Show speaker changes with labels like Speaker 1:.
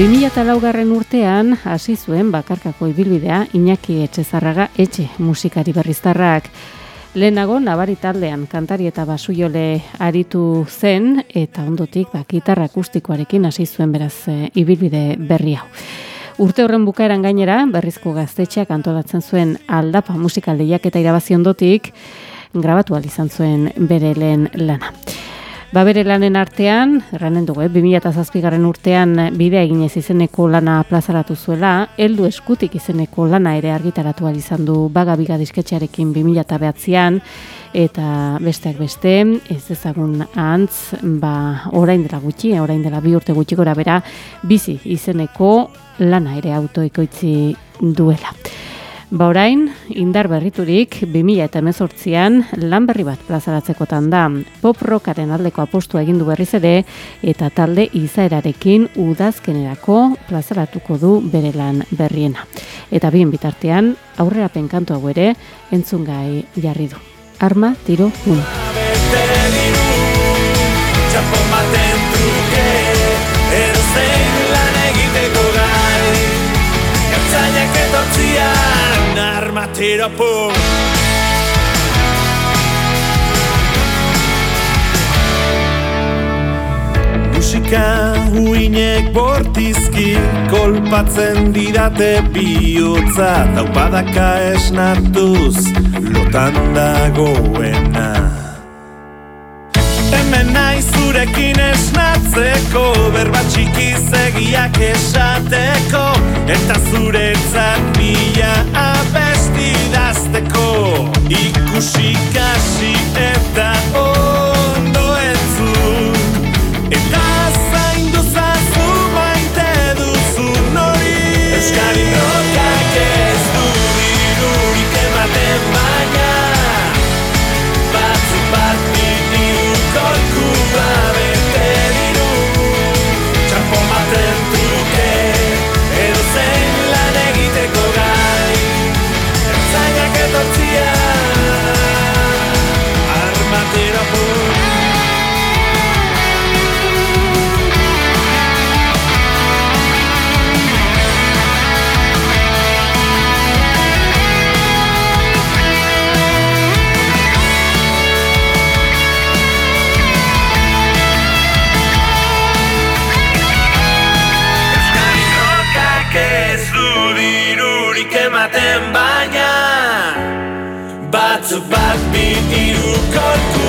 Speaker 1: 2008garren urtean hasi zuen bakarkako ibilbidea Iñaki Etxezarraga etxe musikari berriztarrak. Lehenago nabari taldean kantari eta basujole aritu zen eta ondotik ba, gitarra akustikoarekin hasi zuen beraz e, ibilbide berri hau. Urte horren bukaeran gainera, berrizko gaztetxeak antolatzen zuen aldapa musikaldeiak eta irabazi ondotik, grabatu izan zuen bere lehen lana. Ba bere lanen artean, erranen dugu, eh, 2008 urtean bidea eginez izeneko lana plazaratu zuela, heldu eskutik izeneko lana ere argitaratu izan du baga biga disketxearekin 2008an, eta besteak beste, ez ezagun antz, ba, orain dela gutxi, orain dela bi urte gutxi gora bera, bizi izeneko lana ere autoikoitzi duela. Ba orain, indar berriturik 2000 eta emezortzian lan berri bat plazaratzekotan da. Pop rockaren aldeko apostu egin du berriz ere eta talde izaerarekin udazkenerako plazaratuko du bere lan berriena. Eta bien bitartean, aurrera penkantu hau ere, entzun gai jarri du. Arma, tiro,
Speaker 2: armatera po Musika huinek bortizki kolpatzen didate bihotza. Taupadaka esnatuz lotan dagoena. Hemen nahi zurekin esnatzeko Berba txiki zegiak esateko Eta zuretzat izaten baina Batzuk bat bit iru